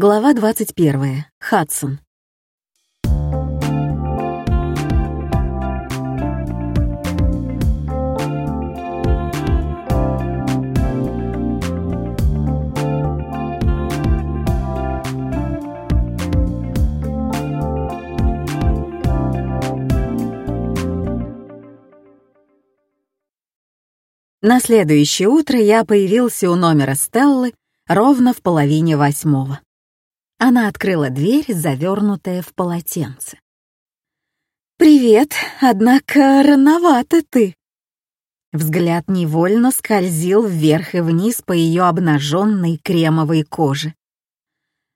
Глава 21. Хадсон. На следующее утро я появился у номера Стеллы ровно в половине восьмого. Она открыла дверь, завернутая в полотенце. «Привет, однако рановато ты». Взгляд невольно скользил вверх и вниз по ее обнаженной кремовой коже.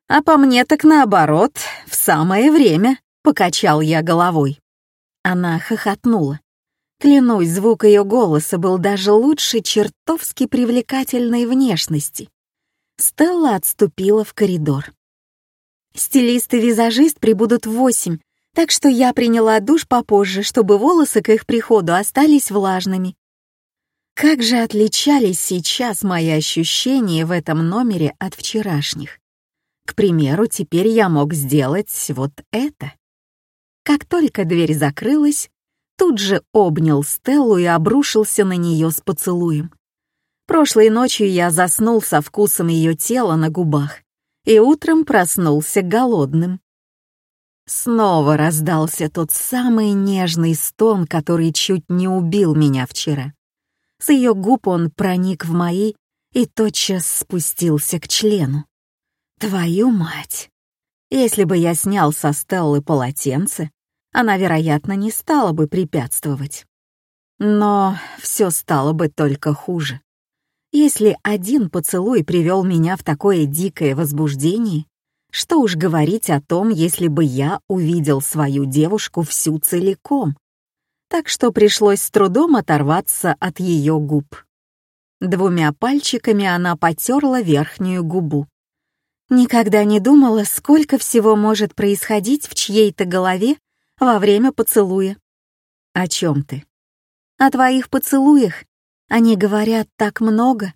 «А по мне так наоборот, в самое время», — покачал я головой. Она хохотнула. Клянусь, звук ее голоса был даже лучше чертовски привлекательной внешности. Стелла отступила в коридор. Стилист и визажист прибудут в восемь, так что я приняла душ попозже, чтобы волосы к их приходу остались влажными. Как же отличались сейчас мои ощущения в этом номере от вчерашних. К примеру, теперь я мог сделать вот это. Как только дверь закрылась, тут же обнял Стеллу и обрушился на нее с поцелуем. Прошлой ночью я заснул со вкусом ее тела на губах и утром проснулся голодным. Снова раздался тот самый нежный стон, который чуть не убил меня вчера. С ее губ он проник в мои и тотчас спустился к члену. Твою мать! Если бы я снял со Стеллы полотенце, она, вероятно, не стала бы препятствовать. Но все стало бы только хуже. Если один поцелуй привел меня в такое дикое возбуждение, что уж говорить о том, если бы я увидел свою девушку всю целиком. Так что пришлось с трудом оторваться от ее губ. Двумя пальчиками она потерла верхнюю губу. Никогда не думала, сколько всего может происходить в чьей-то голове во время поцелуя. О чем ты? О твоих поцелуях, они говорят так много.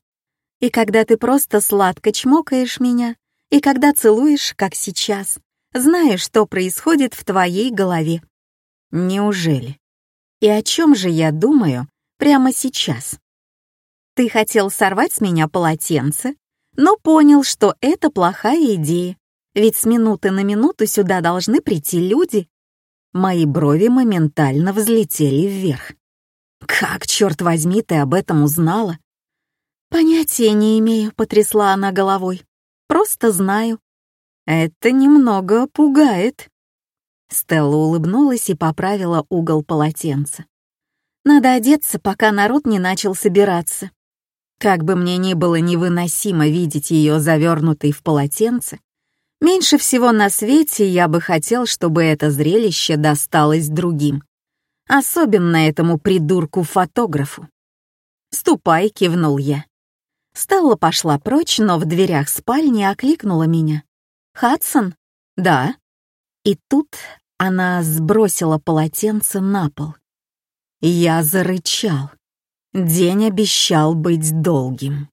И когда ты просто сладко чмокаешь меня, и когда целуешь, как сейчас, знаешь, что происходит в твоей голове. Неужели? И о чем же я думаю прямо сейчас? Ты хотел сорвать с меня полотенце, но понял, что это плохая идея, ведь с минуты на минуту сюда должны прийти люди. Мои брови моментально взлетели вверх. «Как, черт возьми, ты об этом узнала?» «Понятия не имею», — потрясла она головой. «Просто знаю». «Это немного пугает». Стелла улыбнулась и поправила угол полотенца. «Надо одеться, пока народ не начал собираться». Как бы мне ни было невыносимо видеть ее завернутой в полотенце, меньше всего на свете я бы хотел, чтобы это зрелище досталось другим. Особенно этому придурку-фотографу. «Ступай», — кивнул я. Стелла пошла прочь, но в дверях спальни окликнула меня. «Хадсон?» «Да». И тут она сбросила полотенце на пол. Я зарычал. День обещал быть долгим.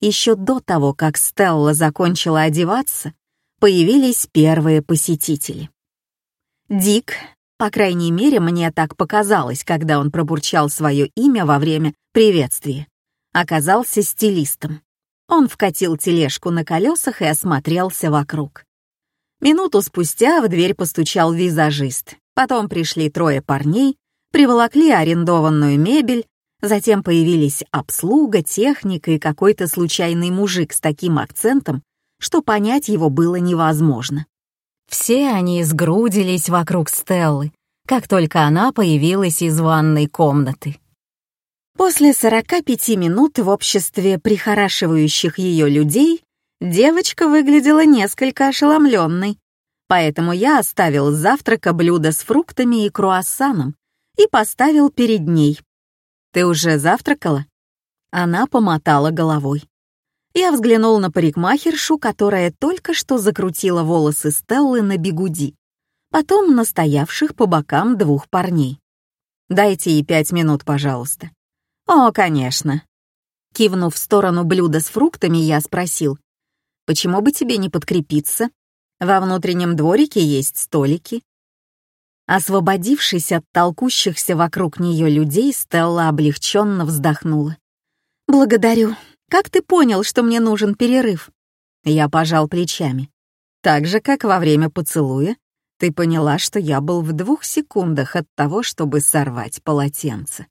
Еще до того, как Стелла закончила одеваться, появились первые посетители. Дик, по крайней мере, мне так показалось, когда он пробурчал свое имя во время приветствия. Оказался стилистом. Он вкатил тележку на колесах и осмотрелся вокруг. Минуту спустя в дверь постучал визажист. Потом пришли трое парней, приволокли арендованную мебель, затем появились обслуга, техника и какой-то случайный мужик с таким акцентом, что понять его было невозможно. Все они сгрудились вокруг Стеллы, как только она появилась из ванной комнаты. После 45 минут в обществе прихорашивающих ее людей девочка выглядела несколько ошеломленной, поэтому я оставил с завтрака блюдо с фруктами и круассаном и поставил перед ней. «Ты уже завтракала?» Она помотала головой. Я взглянул на парикмахершу, которая только что закрутила волосы Стеллы на бигуди, потом на стоявших по бокам двух парней. «Дайте ей пять минут, пожалуйста». «О, конечно». Кивнув в сторону блюда с фруктами, я спросил, Почему бы тебе не подкрепиться? Во внутреннем дворике есть столики». Освободившись от толкущихся вокруг нее людей, Стелла облегченно вздохнула. «Благодарю. Как ты понял, что мне нужен перерыв?» Я пожал плечами. «Так же, как во время поцелуя, ты поняла, что я был в двух секундах от того, чтобы сорвать полотенце».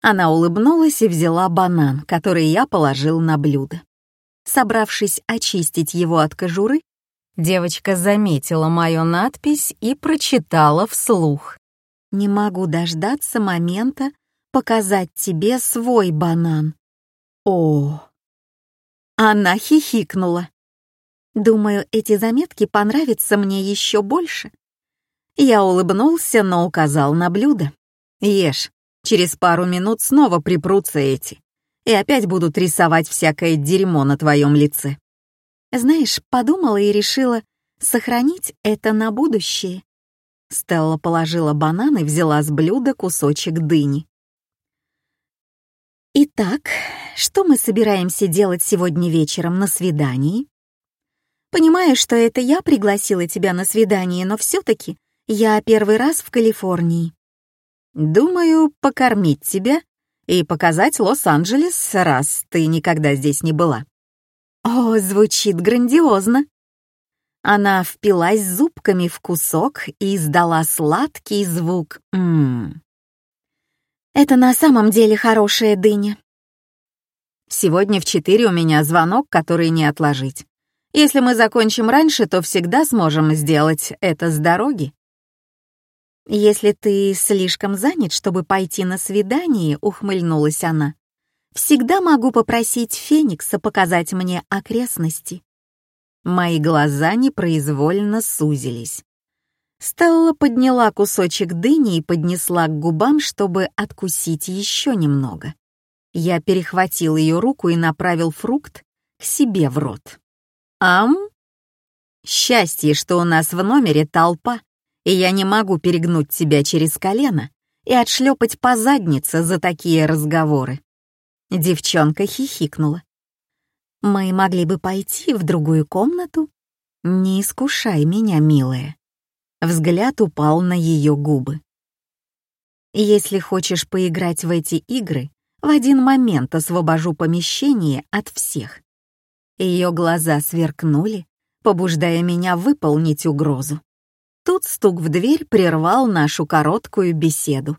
Она улыбнулась и взяла банан, который я положил на блюдо. Собравшись очистить его от кожуры, девочка заметила мою надпись и прочитала вслух. «Не могу дождаться момента показать тебе свой банан». О! Она хихикнула. Думаю, эти заметки понравятся мне еще больше. Я улыбнулся, но указал на блюдо. Ешь, через пару минут снова припрутся эти и опять будут рисовать всякое дерьмо на твоем лице. Знаешь, подумала и решила сохранить это на будущее. Стелла положила банан и взяла с блюда кусочек дыни. «Итак, что мы собираемся делать сегодня вечером на свидании?» «Понимаю, что это я пригласила тебя на свидание, но все-таки я первый раз в Калифорнии». «Думаю, покормить тебя и показать Лос-Анджелес, раз ты никогда здесь не была». «О, звучит грандиозно!» Она впилась зубками в кусок и издала сладкий звук «ммм». «Это на самом деле хорошая дыня». «Сегодня в четыре у меня звонок, который не отложить. Если мы закончим раньше, то всегда сможем сделать это с дороги». «Если ты слишком занят, чтобы пойти на свидание», — ухмыльнулась она, «всегда могу попросить Феникса показать мне окрестности». Мои глаза непроизвольно сузились. Стелла подняла кусочек дыни и поднесла к губам, чтобы откусить еще немного. Я перехватил ее руку и направил фрукт к себе в рот. «Ам?» «Счастье, что у нас в номере толпа, и я не могу перегнуть тебя через колено и отшлепать по заднице за такие разговоры. Девчонка хихикнула. «Мы могли бы пойти в другую комнату?» «Не искушай меня, милая». Взгляд упал на ее губы. «Если хочешь поиграть в эти игры, в один момент освобожу помещение от всех». Ее глаза сверкнули, побуждая меня выполнить угрозу. Тут стук в дверь прервал нашу короткую беседу.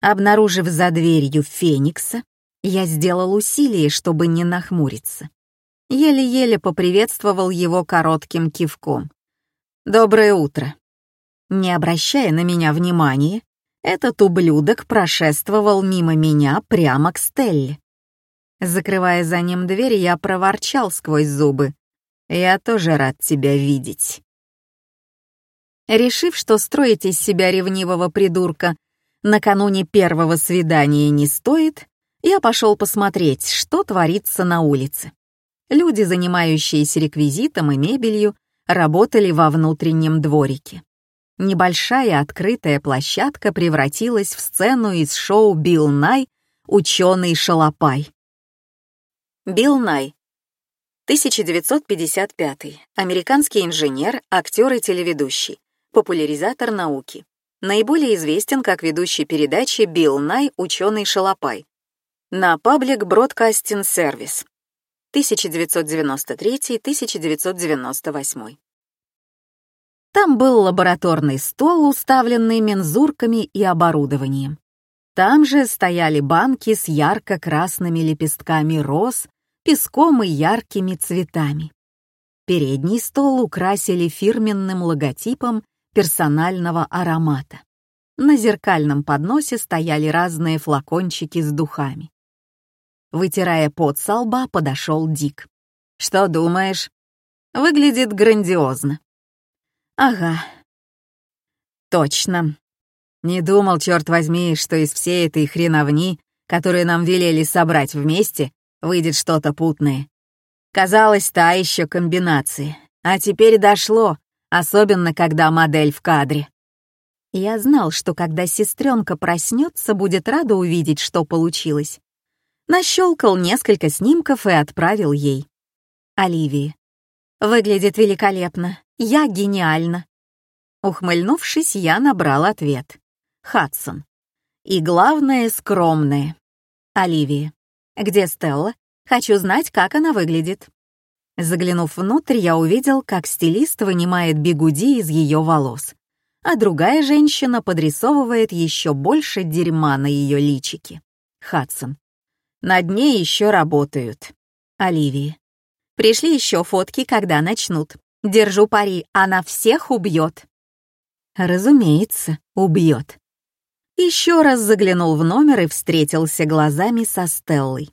Обнаружив за дверью Феникса, я сделал усилие, чтобы не нахмуриться. Еле-еле поприветствовал его коротким кивком. «Доброе утро». Не обращая на меня внимания, этот ублюдок прошествовал мимо меня прямо к Стелле. Закрывая за ним дверь, я проворчал сквозь зубы. «Я тоже рад тебя видеть». Решив, что строить из себя ревнивого придурка накануне первого свидания не стоит, я пошел посмотреть, что творится на улице. Люди, занимающиеся реквизитом и мебелью, работали во внутреннем дворике. Небольшая открытая площадка превратилась в сцену из шоу «Билл Най. Ученый Шалопай». Билл Най. 1955. Американский инженер, актер и телеведущий популяризатор науки. Наиболее известен как ведущий передачи Билл Най «Ученый Шалопай» на Public Broadcasting Service 1993-1998. Там был лабораторный стол, уставленный мензурками и оборудованием. Там же стояли банки с ярко-красными лепестками роз, песком и яркими цветами. Передний стол украсили фирменным логотипом персонального аромата. На зеркальном подносе стояли разные флакончики с духами. Вытирая пот со лба, подошел Дик. «Что думаешь?» «Выглядит грандиозно». «Ага». «Точно. Не думал, черт возьми, что из всей этой хреновни, которую нам велели собрать вместе, выйдет что-то путное. Казалось, та еще комбинация. А теперь дошло, особенно когда модель в кадре. Я знал, что когда сестренка проснется, будет рада увидеть, что получилось. Нащелкал несколько снимков и отправил ей. Оливии, Выглядит великолепно. Я гениальна. Ухмыльнувшись, я набрал ответ. Хадсон. И главное, скромное. Оливия. Где Стелла? Хочу знать, как она выглядит. Заглянув внутрь, я увидел, как стилист вынимает бигуди из ее волос, а другая женщина подрисовывает еще больше дерьма на ее личике. Хадсон. Над ней еще работают. Оливия. Пришли еще фотки, когда начнут. Держу пари, она всех убьет. Разумеется, убьет. Еще раз заглянул в номер и встретился глазами со Стеллой.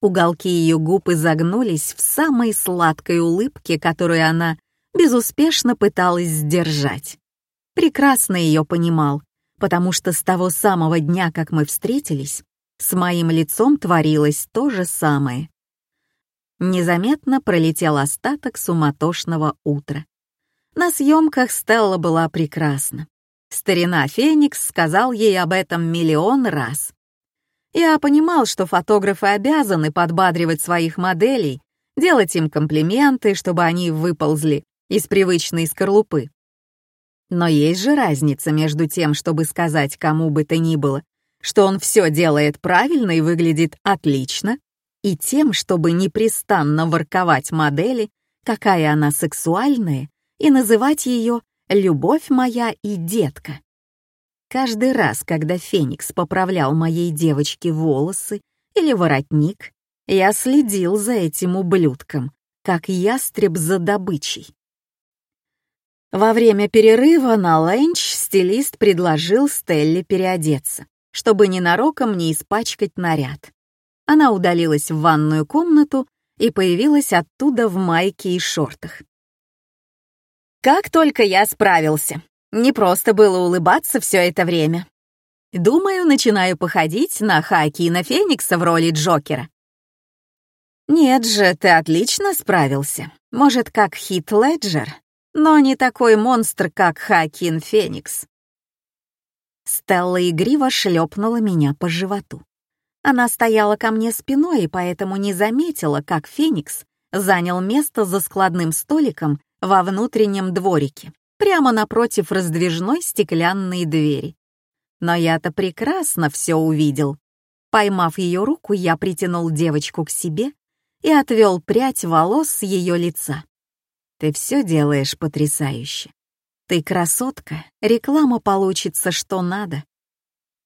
Уголки ее губ изогнулись в самой сладкой улыбке, которую она безуспешно пыталась сдержать. Прекрасно ее понимал, потому что с того самого дня, как мы встретились, с моим лицом творилось то же самое. Незаметно пролетел остаток суматошного утра. На съемках Стелла была прекрасна. Старина Феникс сказал ей об этом миллион раз. Я понимал, что фотографы обязаны подбадривать своих моделей, делать им комплименты, чтобы они выползли из привычной скорлупы. Но есть же разница между тем, чтобы сказать кому бы то ни было, что он все делает правильно и выглядит отлично, и тем, чтобы непрестанно ворковать модели, какая она сексуальная, и называть ее «любовь моя и детка». Каждый раз, когда Феникс поправлял моей девочке волосы или воротник, я следил за этим ублюдком, как ястреб за добычей. Во время перерыва на ленч стилист предложил Стелле переодеться, чтобы ненароком не испачкать наряд. Она удалилась в ванную комнату и появилась оттуда в майке и шортах. Как только я справился, не просто было улыбаться все это время. Думаю, начинаю походить на Хакина Феникса в роли Джокера. Нет же, ты отлично справился. Может, как Хит Леджер, но не такой монстр, как Хакин Феникс. Стелла игриво шлепнула меня по животу. Она стояла ко мне спиной и поэтому не заметила, как Феникс занял место за складным столиком во внутреннем дворике прямо напротив раздвижной стеклянной двери. Но я-то прекрасно все увидел. Поймав ее руку, я притянул девочку к себе и отвел прядь волос с ее лица. Ты все делаешь потрясающе. Ты красотка, реклама получится что надо.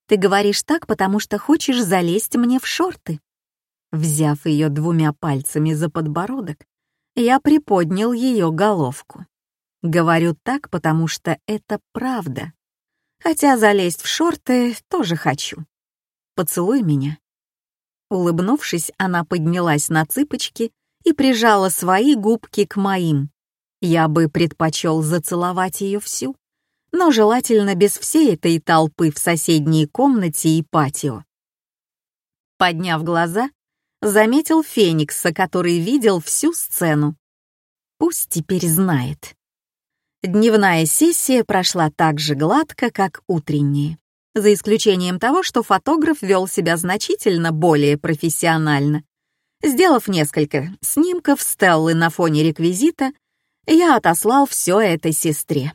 Ты говоришь так, потому что хочешь залезть мне в шорты. Взяв ее двумя пальцами за подбородок, я приподнял ее головку. Говорю так, потому что это правда. Хотя залезть в шорты тоже хочу. Поцелуй меня. Улыбнувшись, она поднялась на цыпочки и прижала свои губки к моим. Я бы предпочел зацеловать ее всю, но желательно без всей этой толпы в соседней комнате и патио. Подняв глаза, заметил Феникса, который видел всю сцену. Пусть теперь знает. Дневная сессия прошла так же гладко, как утренняя, за исключением того, что фотограф вел себя значительно более профессионально. Сделав несколько снимков Стеллы на фоне реквизита, я отослал все это сестре.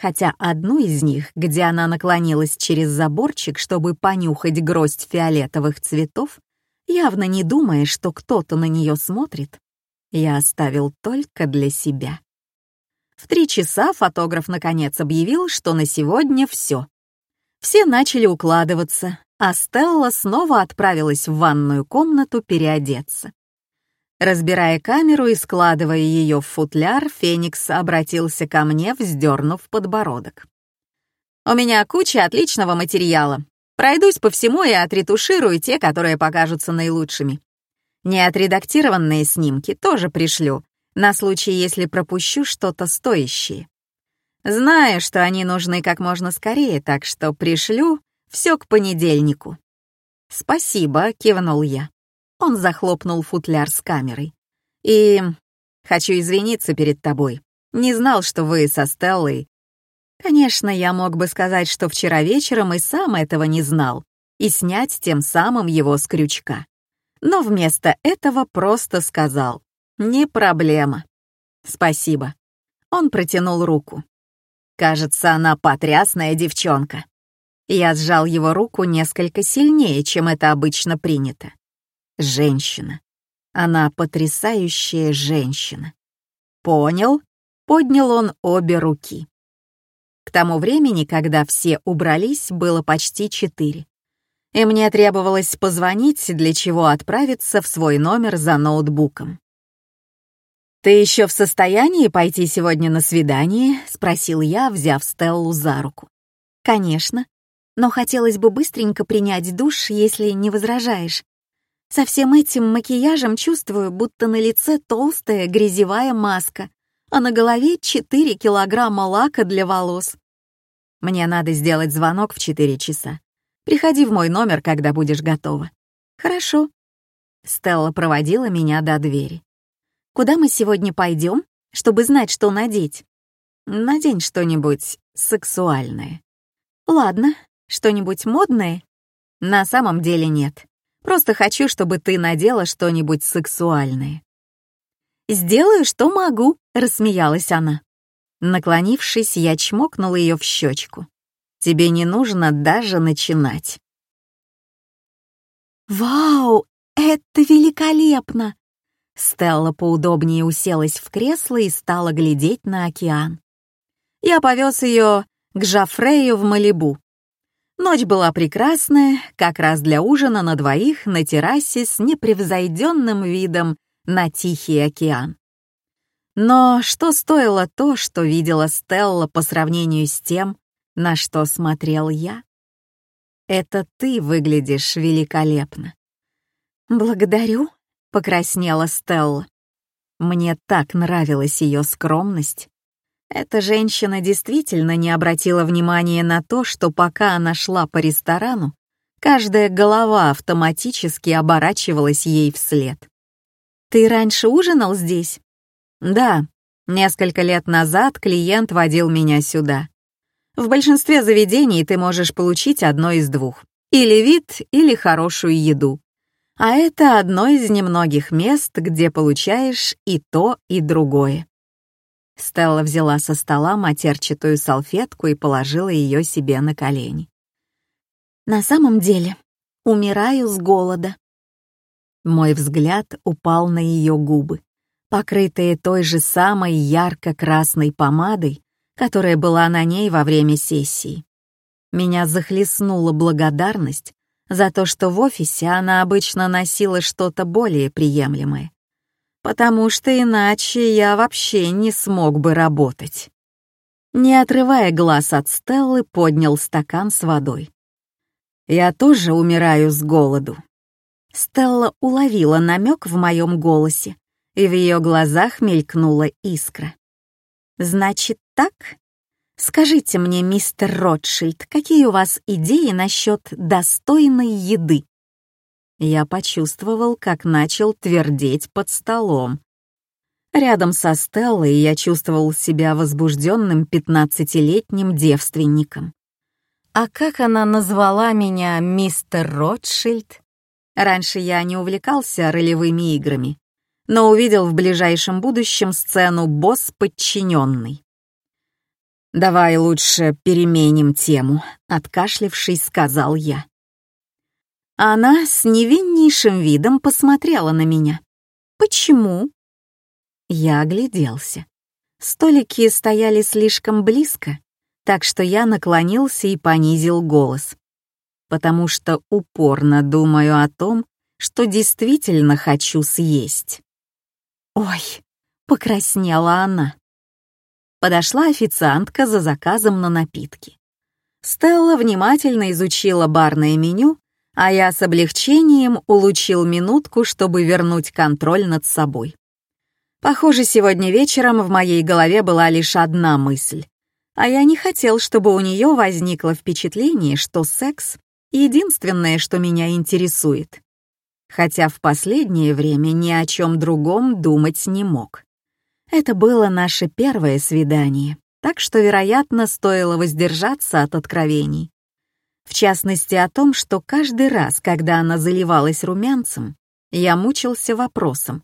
Хотя одну из них, где она наклонилась через заборчик, чтобы понюхать гроздь фиолетовых цветов, явно не думая, что кто-то на нее смотрит, я оставил только для себя. В три часа фотограф наконец объявил, что на сегодня все. Все начали укладываться, а Стелла снова отправилась в ванную комнату переодеться. Разбирая камеру и складывая ее в футляр, Феникс обратился ко мне, вздернув подбородок. «У меня куча отличного материала. Пройдусь по всему и отретуширую те, которые покажутся наилучшими. Неотредактированные снимки тоже пришлю, на случай, если пропущу что-то стоящее. Знаю, что они нужны как можно скорее, так что пришлю все к понедельнику. «Спасибо», — кивнул я. Он захлопнул футляр с камерой. «И хочу извиниться перед тобой. Не знал, что вы со Стеллой...» Конечно, я мог бы сказать, что вчера вечером и сам этого не знал, и снять тем самым его с крючка. Но вместо этого просто сказал. Не проблема. «Спасибо». Он протянул руку. «Кажется, она потрясная девчонка». Я сжал его руку несколько сильнее, чем это обычно принято. Женщина. Она потрясающая женщина. Понял? Поднял он обе руки. К тому времени, когда все убрались, было почти четыре. И мне требовалось позвонить, для чего отправиться в свой номер за ноутбуком. «Ты еще в состоянии пойти сегодня на свидание?» — спросил я, взяв Стеллу за руку. «Конечно. Но хотелось бы быстренько принять душ, если не возражаешь. Со всем этим макияжем чувствую, будто на лице толстая грязевая маска, а на голове 4 килограмма лака для волос. Мне надо сделать звонок в 4 часа. Приходи в мой номер, когда будешь готова. Хорошо. Стелла проводила меня до двери. Куда мы сегодня пойдем, чтобы знать, что надеть? Надень что-нибудь сексуальное. Ладно, что-нибудь модное? На самом деле нет. Просто хочу, чтобы ты надела что-нибудь сексуальное». «Сделаю, что могу», — рассмеялась она. Наклонившись, я чмокнула ее в щечку. «Тебе не нужно даже начинать». «Вау, это великолепно!» Стелла поудобнее уселась в кресло и стала глядеть на океан. Я повез ее к Жафрею в Малибу, Ночь была прекрасная, как раз для ужина на двоих на террасе с непревзойденным видом на Тихий океан. Но что стоило то, что видела Стелла по сравнению с тем, на что смотрел я? Это ты выглядишь великолепно. Благодарю, покраснела Стелла. Мне так нравилась ее скромность. Эта женщина действительно не обратила внимания на то, что пока она шла по ресторану, каждая голова автоматически оборачивалась ей вслед. «Ты раньше ужинал здесь?» «Да. Несколько лет назад клиент водил меня сюда. В большинстве заведений ты можешь получить одно из двух. Или вид, или хорошую еду. А это одно из немногих мест, где получаешь и то, и другое. Стелла взяла со стола матерчатую салфетку и положила ее себе на колени. «На самом деле, умираю с голода». Мой взгляд упал на ее губы, покрытые той же самой ярко-красной помадой, которая была на ней во время сессии. Меня захлестнула благодарность за то, что в офисе она обычно носила что-то более приемлемое потому что иначе я вообще не смог бы работать. Не отрывая глаз от Стеллы, поднял стакан с водой. Я тоже умираю с голоду. Стелла уловила намек в моем голосе, и в ее глазах мелькнула искра. «Значит так? Скажите мне, мистер Ротшильд, какие у вас идеи насчет достойной еды?» Я почувствовал, как начал твердеть под столом. Рядом со Стеллой я чувствовал себя возбужденным пятнадцатилетним девственником. А как она назвала меня мистер Ротшильд? Раньше я не увлекался ролевыми играми, но увидел в ближайшем будущем сцену «Босс подчиненный». «Давай лучше переменим тему», — откашлившись, сказал я. Она с невиннейшим видом посмотрела на меня. «Почему?» Я огляделся. Столики стояли слишком близко, так что я наклонился и понизил голос. Потому что упорно думаю о том, что действительно хочу съесть. «Ой!» — покраснела она. Подошла официантка за заказом на напитки. Стелла внимательно изучила барное меню а я с облегчением улучил минутку, чтобы вернуть контроль над собой. Похоже, сегодня вечером в моей голове была лишь одна мысль, а я не хотел, чтобы у нее возникло впечатление, что секс — единственное, что меня интересует. Хотя в последнее время ни о чем другом думать не мог. Это было наше первое свидание, так что, вероятно, стоило воздержаться от откровений. В частности о том, что каждый раз, когда она заливалась румянцем, я мучился вопросом,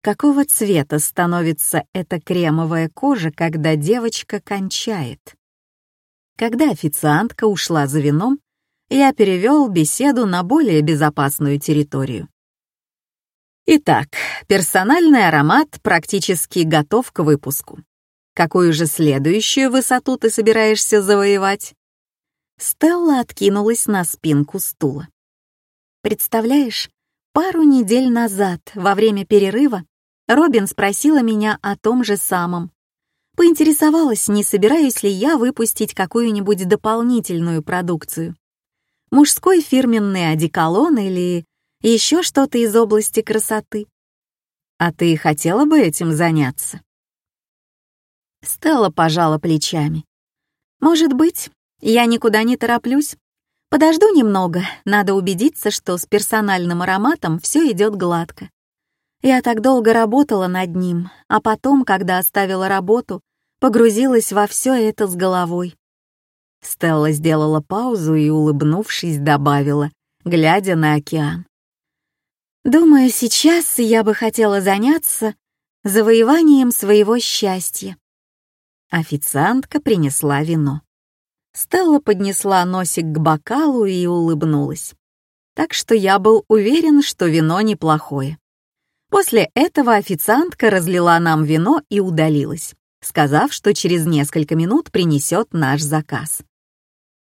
какого цвета становится эта кремовая кожа, когда девочка кончает. Когда официантка ушла за вином, я перевел беседу на более безопасную территорию. Итак, персональный аромат практически готов к выпуску. Какую же следующую высоту ты собираешься завоевать? Стелла откинулась на спинку стула. Представляешь, пару недель назад, во время перерыва, Робин спросила меня о том же самом. Поинтересовалась, не собираюсь ли я выпустить какую-нибудь дополнительную продукцию. Мужской фирменный одеколон или еще что-то из области красоты. А ты хотела бы этим заняться? Стелла пожала плечами. Может быть, я никуда не тороплюсь. Подожду немного, надо убедиться, что с персональным ароматом все идет гладко. Я так долго работала над ним, а потом, когда оставила работу, погрузилась во все это с головой. Стелла сделала паузу и, улыбнувшись, добавила, глядя на океан. Думаю, сейчас я бы хотела заняться завоеванием своего счастья. Официантка принесла вино. Стелла поднесла носик к бокалу и улыбнулась. Так что я был уверен, что вино неплохое. После этого официантка разлила нам вино и удалилась, сказав, что через несколько минут принесет наш заказ.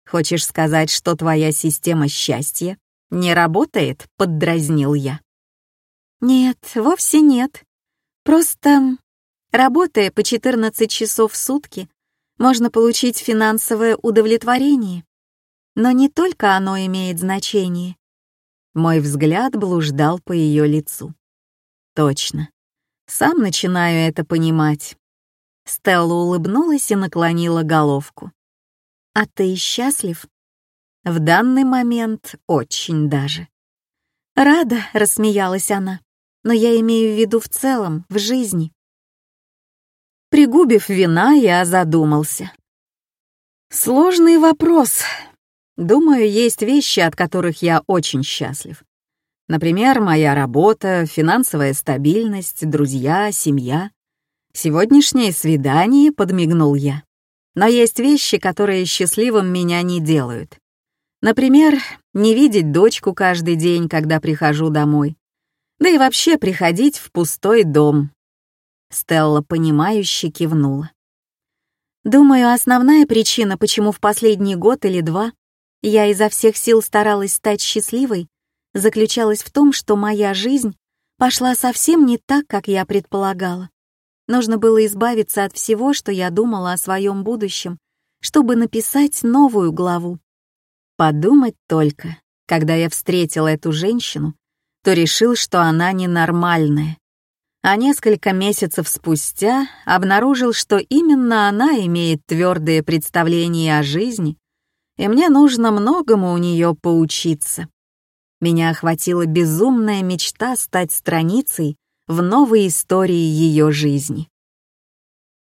«Хочешь сказать, что твоя система счастья «Не работает?» — поддразнил я. «Нет, вовсе нет. Просто, работая по 14 часов в сутки, можно получить финансовое удовлетворение. Но не только оно имеет значение». Мой взгляд блуждал по ее лицу. «Точно. Сам начинаю это понимать». Стелла улыбнулась и наклонила головку. «А ты счастлив?» В данный момент очень даже. «Рада», — рассмеялась она, «но я имею в виду в целом, в жизни». Пригубив вина, я задумался. Сложный вопрос. Думаю, есть вещи, от которых я очень счастлив. Например, моя работа, финансовая стабильность, друзья, семья. Сегодняшнее свидание, подмигнул я. Но есть вещи, которые счастливым меня не делают. Например, не видеть дочку каждый день, когда прихожу домой. Да и вообще приходить в пустой дом. Стелла, понимающе кивнула. Думаю, основная причина, почему в последний год или два я изо всех сил старалась стать счастливой, заключалась в том, что моя жизнь пошла совсем не так, как я предполагала. Нужно было избавиться от всего, что я думала о своем будущем, чтобы написать новую главу. Подумать только, когда я встретил эту женщину, то решил, что она ненормальная. А несколько месяцев спустя обнаружил, что именно она имеет твердое представление о жизни, и мне нужно многому у нее поучиться. Меня охватила безумная мечта стать страницей в новой истории ее жизни.